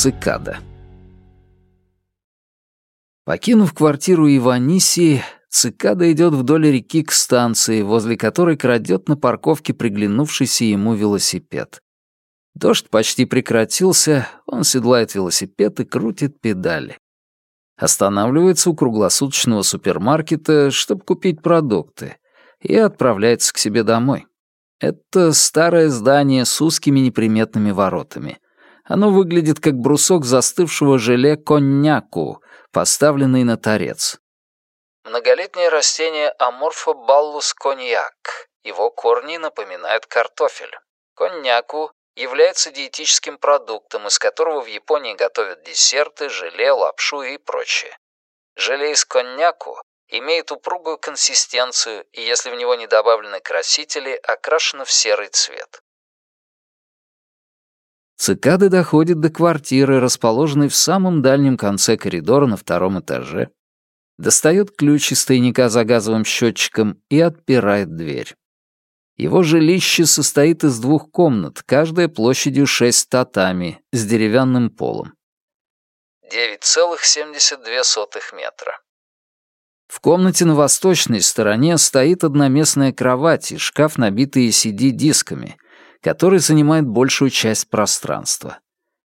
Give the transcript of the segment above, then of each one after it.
Цикада. Покинув квартиру Иванисии, цикада идет вдоль реки к станции, возле которой крадет на парковке приглянувшийся ему велосипед. Дождь почти прекратился, он седлает велосипед и крутит педали. Останавливается у круглосуточного супермаркета, чтобы купить продукты, и отправляется к себе домой. Это старое здание с узкими неприметными воротами. Оно выглядит как брусок застывшего желе коньяку, поставленный на торец. Многолетнее растение Аморфобаллус коньяк. Его корни напоминают картофель. Коньяку является диетическим продуктом, из которого в Японии готовят десерты, желе, лапшу и прочее. Желе из коньяку имеет упругую консистенцию и, если в него не добавлены красители, окрашено в серый цвет. Цикады доходит до квартиры, расположенной в самом дальнем конце коридора на втором этаже, достает ключ из тайника за газовым счетчиком и отпирает дверь. Его жилище состоит из двух комнат, каждая площадью 6 татами, с деревянным полом. 9,72 метра. В комнате на восточной стороне стоит одноместная кровать и шкаф, набитый CD-дисками, который занимает большую часть пространства.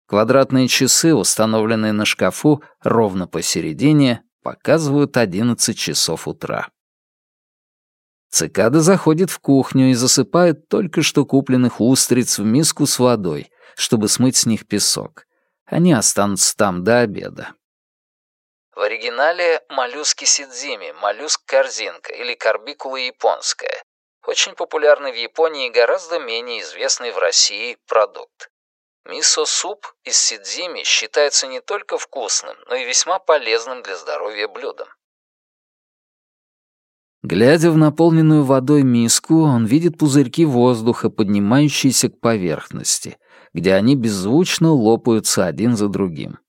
Квадратные часы, установленные на шкафу ровно посередине, показывают 11 часов утра. Цикада заходит в кухню и засыпает только что купленных устриц в миску с водой, чтобы смыть с них песок. Они останутся там до обеда. В оригинале моллюски сидзими, моллюск-корзинка или карбикула японская. Очень популярный в Японии и гораздо менее известный в России продукт. Мисо-суп из сидзими считается не только вкусным, но и весьма полезным для здоровья блюдом. Глядя в наполненную водой миску, он видит пузырьки воздуха, поднимающиеся к поверхности, где они беззвучно лопаются один за другим.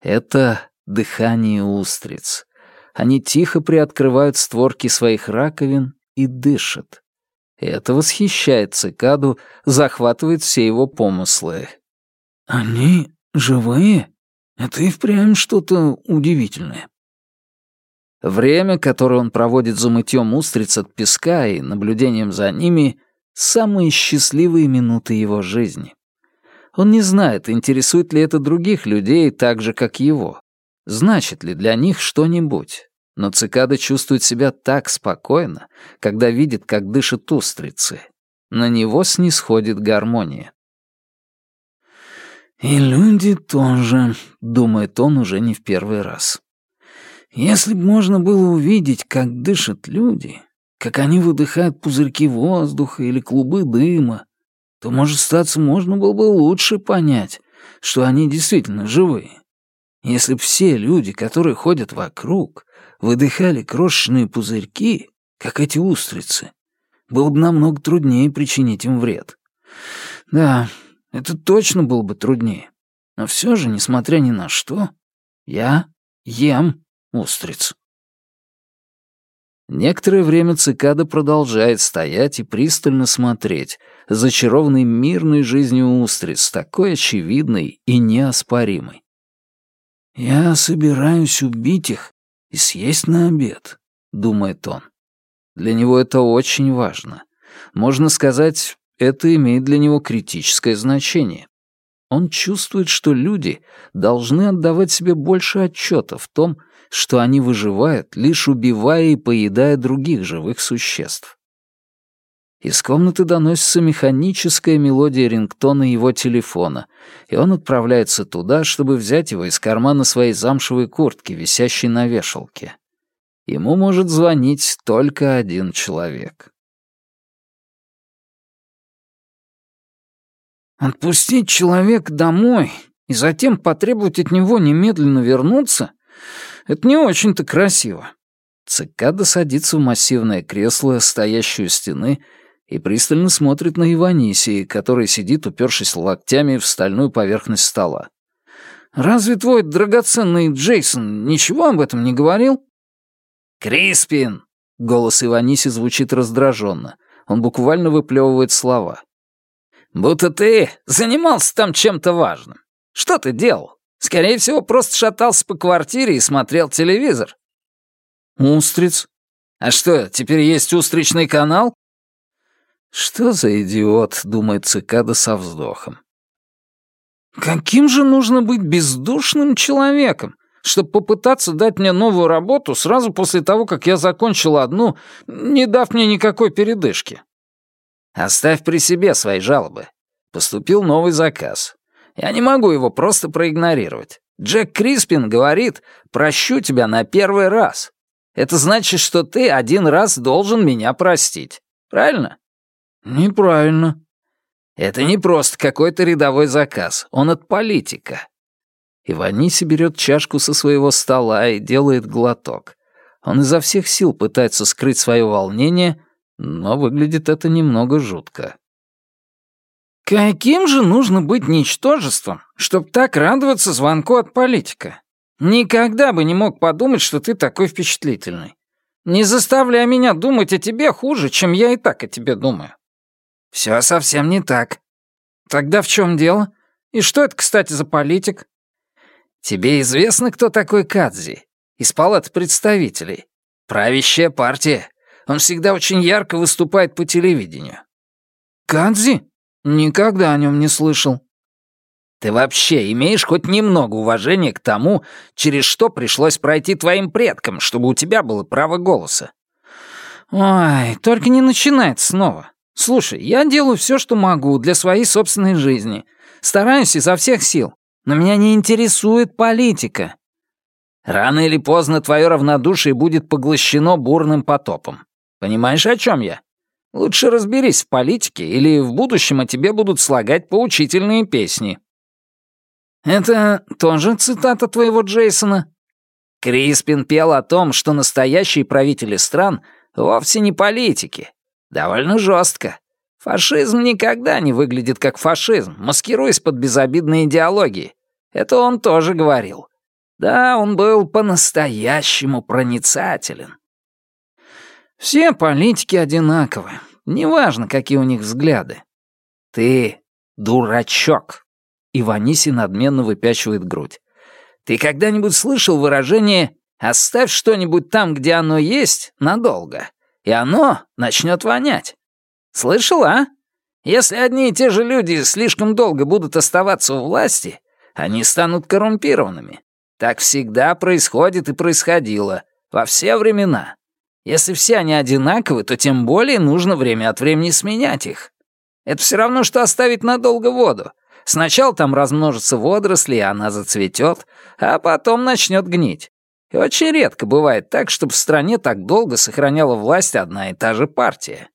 Это дыхание устриц. Они тихо приоткрывают створки своих раковин и дышат. Это восхищает цикаду, захватывает все его помыслы. «Они живые? Это и впрямь что-то удивительное». Время, которое он проводит за мытьем устриц от песка и наблюдением за ними, — самые счастливые минуты его жизни. Он не знает, интересует ли это других людей так же, как его значит ли для них что-нибудь. Но цикада чувствует себя так спокойно, когда видит, как дышат устрицы. На него снисходит гармония. «И люди тоже», — думает он уже не в первый раз. «Если бы можно было увидеть, как дышат люди, как они выдыхают пузырьки воздуха или клубы дыма, то, может, статься можно было бы лучше понять, что они действительно живые. Если б все люди, которые ходят вокруг, выдыхали крошечные пузырьки, как эти устрицы, было бы намного труднее причинить им вред. Да, это точно было бы труднее. Но все же, несмотря ни на что, я ем устриц. Некоторое время цикада продолжает стоять и пристально смотреть, зачарованный мирной жизнью устриц, такой очевидной и неоспоримой. «Я собираюсь убить их и съесть на обед», — думает он. Для него это очень важно. Можно сказать, это имеет для него критическое значение. Он чувствует, что люди должны отдавать себе больше отчета в том, что они выживают, лишь убивая и поедая других живых существ. Из комнаты доносится механическая мелодия рингтона его телефона, и он отправляется туда, чтобы взять его из кармана своей замшевой куртки, висящей на вешалке. Ему может звонить только один человек. Отпустить человека домой и затем потребовать от него немедленно вернуться — это не очень-то красиво. Цикада садится в массивное кресло, стоящее у стены, и пристально смотрит на Иванисии, который сидит, упершись локтями в стальную поверхность стола. «Разве твой драгоценный Джейсон ничего об этом не говорил?» «Криспин!» — голос Иваниси звучит раздраженно. Он буквально выплевывает слова. «Будто ты занимался там чем-то важным. Что ты делал? Скорее всего, просто шатался по квартире и смотрел телевизор». «Устриц. А что, теперь есть устричный канал?» «Что за идиот?» — думает цикада со вздохом. «Каким же нужно быть бездушным человеком, чтобы попытаться дать мне новую работу сразу после того, как я закончил одну, не дав мне никакой передышки?» «Оставь при себе свои жалобы. Поступил новый заказ. Я не могу его просто проигнорировать. Джек Криспин говорит, прощу тебя на первый раз. Это значит, что ты один раз должен меня простить. Правильно? «Неправильно». «Это не просто какой-то рядовой заказ, он от политика». Иваниси берет чашку со своего стола и делает глоток. Он изо всех сил пытается скрыть свое волнение, но выглядит это немного жутко. «Каким же нужно быть ничтожеством, чтобы так радоваться звонку от политика? Никогда бы не мог подумать, что ты такой впечатлительный. Не заставляй меня думать о тебе хуже, чем я и так о тебе думаю. Все совсем не так. Тогда в чем дело? И что это, кстати, за политик? Тебе известно, кто такой Кадзи? Из палат представителей. Правящая партия. Он всегда очень ярко выступает по телевидению. Кадзи? Никогда о нем не слышал. Ты вообще имеешь хоть немного уважения к тому, через что пришлось пройти твоим предкам, чтобы у тебя было право голоса? Ой, только не начинай снова. Слушай, я делаю все, что могу для своей собственной жизни. Стараюсь изо всех сил. Но меня не интересует политика. Рано или поздно твое равнодушие будет поглощено бурным потопом. Понимаешь, о чем я? Лучше разберись в политике, или в будущем о тебе будут слагать поучительные песни. Это тоже цитата твоего Джейсона? Криспин пел о том, что настоящие правители стран вовсе не политики, Довольно жестко. Фашизм никогда не выглядит как фашизм, маскируясь под безобидные идеологии. Это он тоже говорил. Да, он был по-настоящему проницателен. Все политики одинаковы. Неважно, какие у них взгляды. Ты дурачок. Иваниси надменно выпячивает грудь. Ты когда-нибудь слышал выражение «оставь что-нибудь там, где оно есть, надолго»? И оно начнет вонять. Слышал, а? Если одни и те же люди слишком долго будут оставаться у власти, они станут коррумпированными. Так всегда происходит и происходило, во все времена. Если все они одинаковы, то тем более нужно время от времени сменять их. Это все равно, что оставить надолго воду. Сначала там размножатся водоросли, и она зацветет, а потом начнет гнить. И очень редко бывает так, чтобы в стране так долго сохраняла власть одна и та же партия.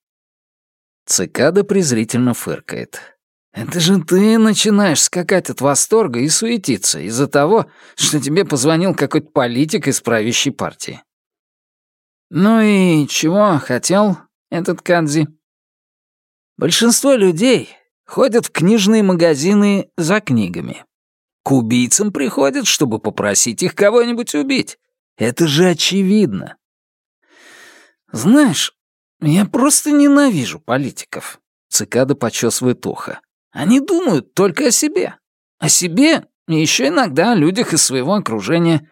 Цикада презрительно фыркает. «Это же ты начинаешь скакать от восторга и суетиться из-за того, что тебе позвонил какой-то политик из правящей партии». «Ну и чего хотел этот Кадзи?» «Большинство людей ходят в книжные магазины за книгами. К убийцам приходят, чтобы попросить их кого-нибудь убить. Это же очевидно. Знаешь, я просто ненавижу политиков. Цикада почесывает ухо. Они думают только о себе. О себе и еще иногда о людях из своего окружения.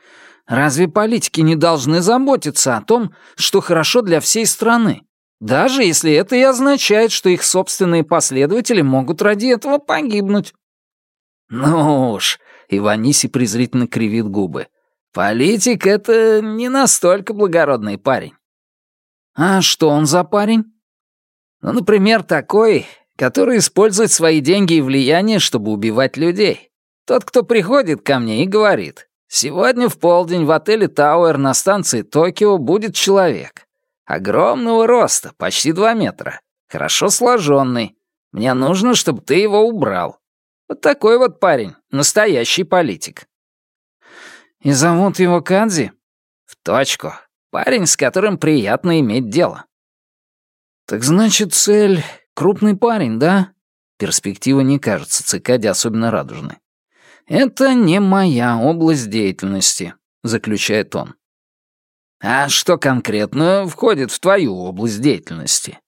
Разве политики не должны заботиться о том, что хорошо для всей страны? Даже если это и означает, что их собственные последователи могут ради этого погибнуть. Ну уж, Иваниси презрительно кривит губы. Политик — это не настолько благородный парень. А что он за парень? Ну, например, такой, который использует свои деньги и влияние, чтобы убивать людей. Тот, кто приходит ко мне и говорит, «Сегодня в полдень в отеле Тауэр на станции Токио будет человек. Огромного роста, почти два метра, хорошо сложенный. Мне нужно, чтобы ты его убрал». Вот такой вот парень, настоящий политик. «И зовут его Кадзи?» «В точку. Парень, с которым приятно иметь дело». «Так значит, цель — крупный парень, да?» Перспектива не кажется Цикаде особенно радужной. «Это не моя область деятельности», — заключает он. «А что конкретно входит в твою область деятельности?»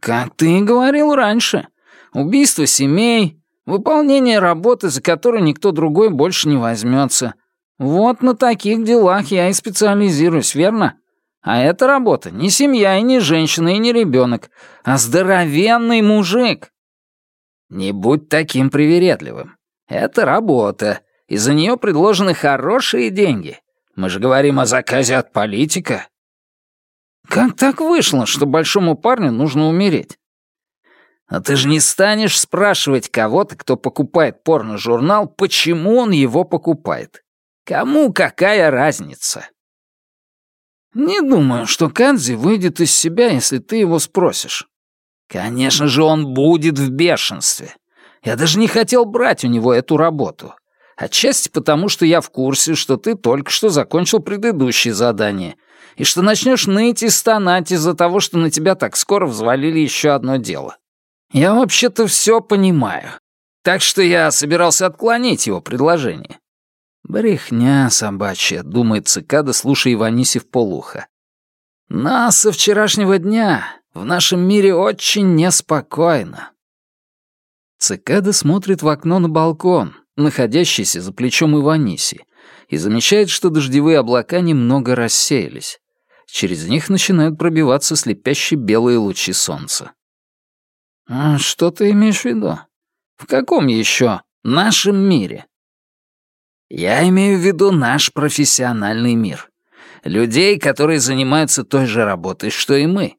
«Как ты и говорил раньше. Убийство семей, Выполнение работы, за которую никто другой больше не возьмется. Вот на таких делах я и специализируюсь, верно? А эта работа не семья и не женщина и не ребенок, а здоровенный мужик. Не будь таким привередливым. Это работа, и за нее предложены хорошие деньги. Мы же говорим о заказе от политика. Как так вышло, что большому парню нужно умереть? А ты же не станешь спрашивать кого-то, кто покупает порно-журнал, почему он его покупает. Кому какая разница? Не думаю, что Канзи выйдет из себя, если ты его спросишь. Конечно же, он будет в бешенстве. Я даже не хотел брать у него эту работу. Отчасти потому, что я в курсе, что ты только что закончил предыдущее задание, и что начнешь ныть и стонать из-за того, что на тебя так скоро взвалили еще одно дело. Я вообще-то все понимаю. Так что я собирался отклонить его предложение. Брехня собачья, думает цикада, слушая Иваниси в полухо. Но со вчерашнего дня в нашем мире очень неспокойно. Цикада смотрит в окно на балкон, находящийся за плечом Иваниси, и замечает, что дождевые облака немного рассеялись. Через них начинают пробиваться слепящие белые лучи солнца. «А «Что ты имеешь в виду? В каком еще нашем мире?» «Я имею в виду наш профессиональный мир. Людей, которые занимаются той же работой, что и мы».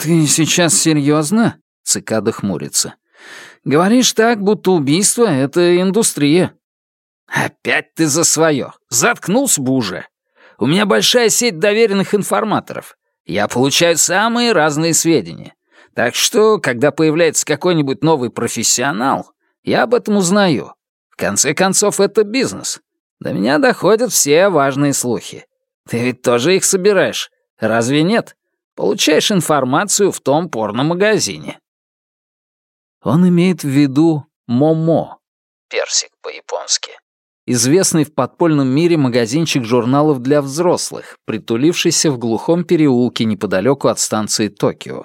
«Ты сейчас серьезно? цикада хмурится. «Говоришь так, будто убийство — это индустрия». «Опять ты за свое. Заткнулся бы уже. У меня большая сеть доверенных информаторов. Я получаю самые разные сведения. Так что, когда появляется какой-нибудь новый профессионал, я об этом узнаю. В конце концов, это бизнес. До меня доходят все важные слухи. Ты ведь тоже их собираешь, разве нет? Получаешь информацию в том порномагазине. Он имеет в виду Момо. Персик по-японски. Известный в подпольном мире магазинчик журналов для взрослых, притулившийся в глухом переулке неподалеку от станции Токио.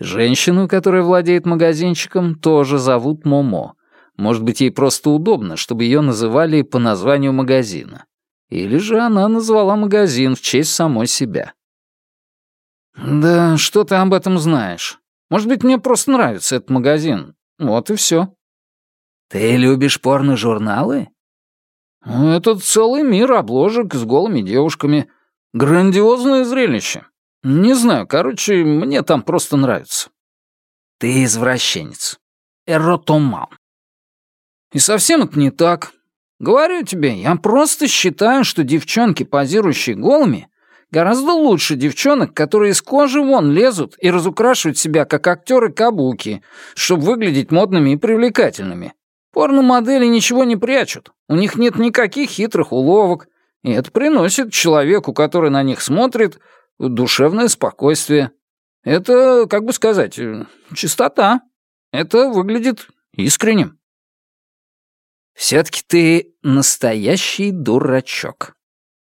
Женщину, которая владеет магазинчиком, тоже зовут Момо. Может быть, ей просто удобно, чтобы ее называли по названию магазина. Или же она назвала магазин в честь самой себя. «Да что ты об этом знаешь? Может быть, мне просто нравится этот магазин. Вот и все». «Ты любишь порно-журналы?» «Это целый мир обложек с голыми девушками. Грандиозное зрелище. Не знаю, короче, мне там просто нравится. Ты извращенец. Эротоман. И совсем это не так. Говорю тебе, я просто считаю, что девчонки, позирующие голыми, гораздо лучше девчонок, которые из кожи вон лезут и разукрашивают себя, как актеры кабуки, чтобы выглядеть модными и привлекательными. Порно-модели ничего не прячут, у них нет никаких хитрых уловок, и это приносит человеку, который на них смотрит, душевное спокойствие. Это, как бы сказать, э, чистота. Это выглядит искренним. Все-таки ты настоящий дурачок.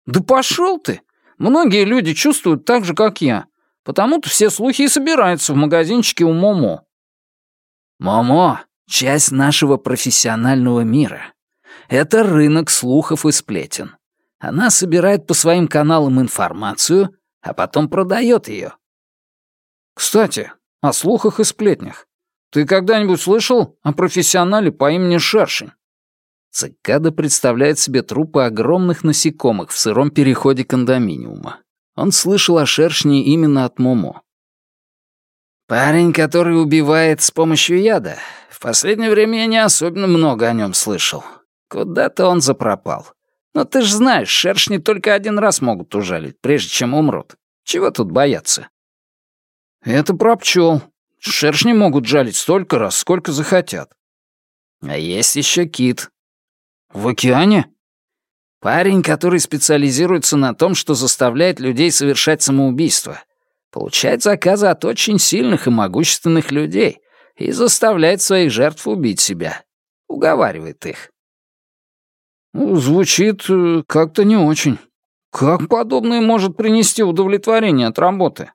Да пошел ты! Многие люди чувствуют так же, как я. Потому-то все слухи и собираются в магазинчике у Момо. Момо — часть нашего профессионального мира. Это рынок слухов и сплетен. Она собирает по своим каналам информацию а потом продает ее. Кстати, о слухах и сплетнях. Ты когда-нибудь слышал о профессионале по имени Шершень? Цикада представляет себе трупы огромных насекомых в сыром переходе кондоминиума. Он слышал о шершне именно от Момо. «Парень, который убивает с помощью яда. В последнее время я не особенно много о нем слышал. Куда-то он запропал. Но ты ж знаешь, шершни только один раз могут ужалить, прежде чем умрут. Чего тут бояться? Это про пчел. Шершни могут жалить столько раз, сколько захотят. А есть еще кит. В океане? Парень, который специализируется на том, что заставляет людей совершать самоубийство. Получает заказы от очень сильных и могущественных людей и заставляет своих жертв убить себя. Уговаривает их. Ну, звучит э, как-то не очень. Как подобное может принести удовлетворение от работы?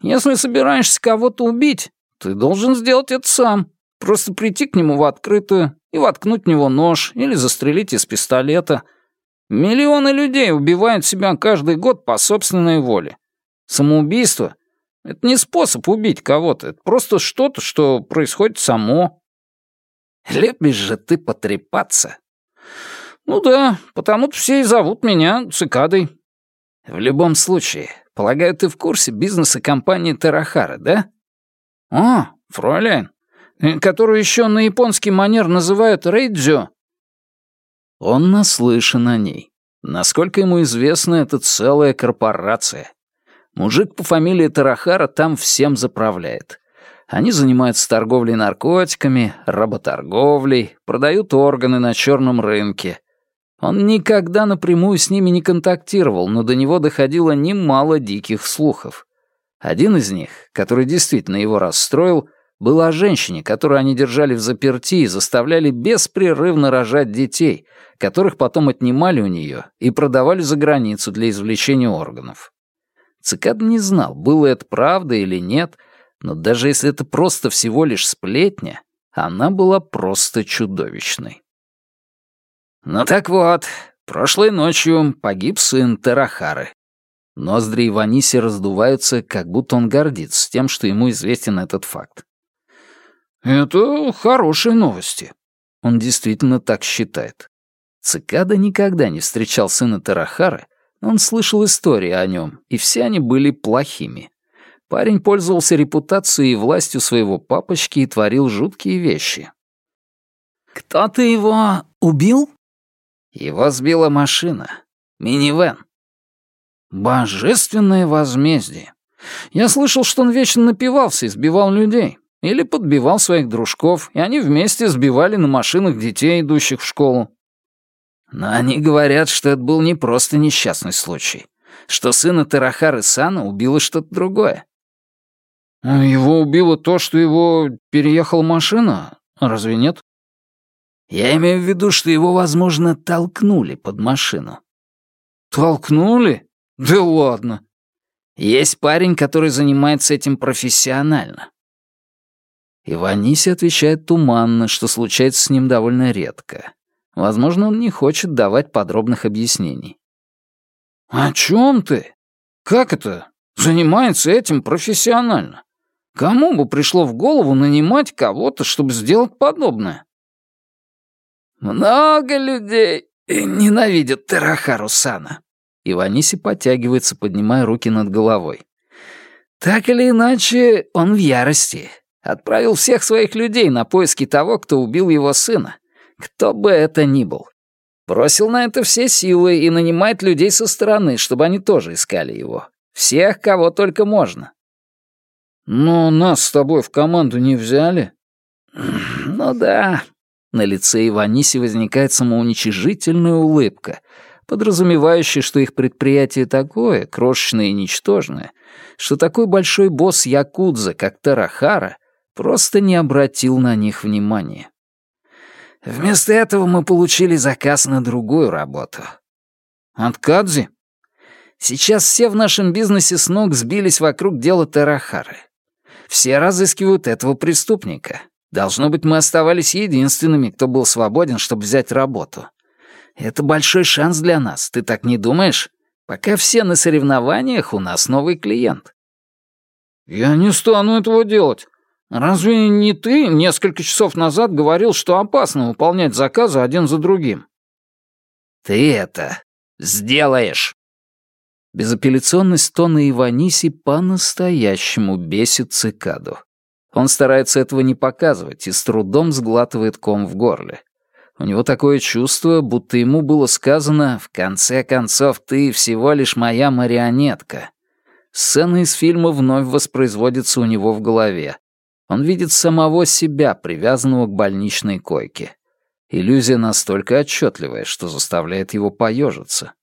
Если собираешься кого-то убить, ты должен сделать это сам. Просто прийти к нему в открытую и воткнуть в него нож или застрелить из пистолета. Миллионы людей убивают себя каждый год по собственной воле. Самоубийство — это не способ убить кого-то, это просто что-то, что происходит само. Любишь же ты потрепаться. Ну да, потому-то все и зовут меня цикадой. В любом случае, полагаю, ты в курсе бизнеса компании Терахара, да? Фройляйн, э, которую еще на японский манер называют Рейдзё. Он наслышан о ней. Насколько ему известно, это целая корпорация. Мужик по фамилии Тарахара там всем заправляет. Они занимаются торговлей наркотиками, работорговлей, продают органы на черном рынке. Он никогда напрямую с ними не контактировал, но до него доходило немало диких слухов. Один из них, который действительно его расстроил, был о женщине, которую они держали в заперти и заставляли беспрерывно рожать детей, которых потом отнимали у нее и продавали за границу для извлечения органов. Цикад не знал, было это правда или нет, но даже если это просто всего лишь сплетня, она была просто чудовищной. Ну так вот, прошлой ночью погиб сын Тарахары. Ноздри Иваниси раздуваются, как будто он гордится тем, что ему известен этот факт. «Это хорошие новости». Он действительно так считает. Цикада никогда не встречал сына Тарахары, но он слышал истории о нем, и все они были плохими. Парень пользовался репутацией и властью своего папочки и творил жуткие вещи. «Кто-то его убил?» Его сбила машина. Минивэн. Божественное возмездие. Я слышал, что он вечно напивался и сбивал людей. Или подбивал своих дружков, и они вместе сбивали на машинах детей, идущих в школу. Но они говорят, что это был не просто несчастный случай, что сына Тарахары Сана убило что-то другое. Его убило то, что его переехала машина? Разве нет? Я имею в виду, что его, возможно, толкнули под машину. Толкнули? Да ладно. Есть парень, который занимается этим профессионально. Иваниси отвечает туманно, что случается с ним довольно редко. Возможно, он не хочет давать подробных объяснений. «О чем ты? Как это? Занимается этим профессионально? Кому бы пришло в голову нанимать кого-то, чтобы сделать подобное?» «Много людей ненавидят Терахару Сана». Иваниси подтягивается, поднимая руки над головой. «Так или иначе, он в ярости. Отправил всех своих людей на поиски того, кто убил его сына. Кто бы это ни был. Бросил на это все силы и нанимает людей со стороны, чтобы они тоже искали его. Всех, кого только можно. Но нас с тобой в команду не взяли. Ну да. На лице Иваниси возникает самоуничижительная улыбка, подразумевающая, что их предприятие такое, крошечное и ничтожное, что такой большой босс Якудза, как Тарахара, просто не обратил на них внимания. Вместо этого мы получили заказ на другую работу. От Кадзи? Сейчас все в нашем бизнесе с ног сбились вокруг дела Тарахары. Все разыскивают этого преступника. Должно быть, мы оставались единственными, кто был свободен, чтобы взять работу. Это большой шанс для нас, ты так не думаешь? Пока все на соревнованиях, у нас новый клиент. Я не стану этого делать. Разве не ты несколько часов назад говорил, что опасно выполнять заказы один за другим? Ты это сделаешь. Безапелляционность тона Иваниси по-настоящему бесит цикаду. Он старается этого не показывать и с трудом сглатывает ком в горле. У него такое чувство, будто ему было сказано «В конце концов, ты всего лишь моя марионетка». Сцена из фильма вновь воспроизводится у него в голове. Он видит самого себя, привязанного к больничной койке. Иллюзия настолько отчетливая, что заставляет его поежиться.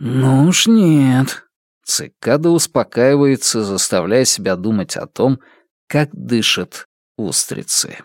«Ну уж нет». Цикада успокаивается, заставляя себя думать о том, как дышат устрицы.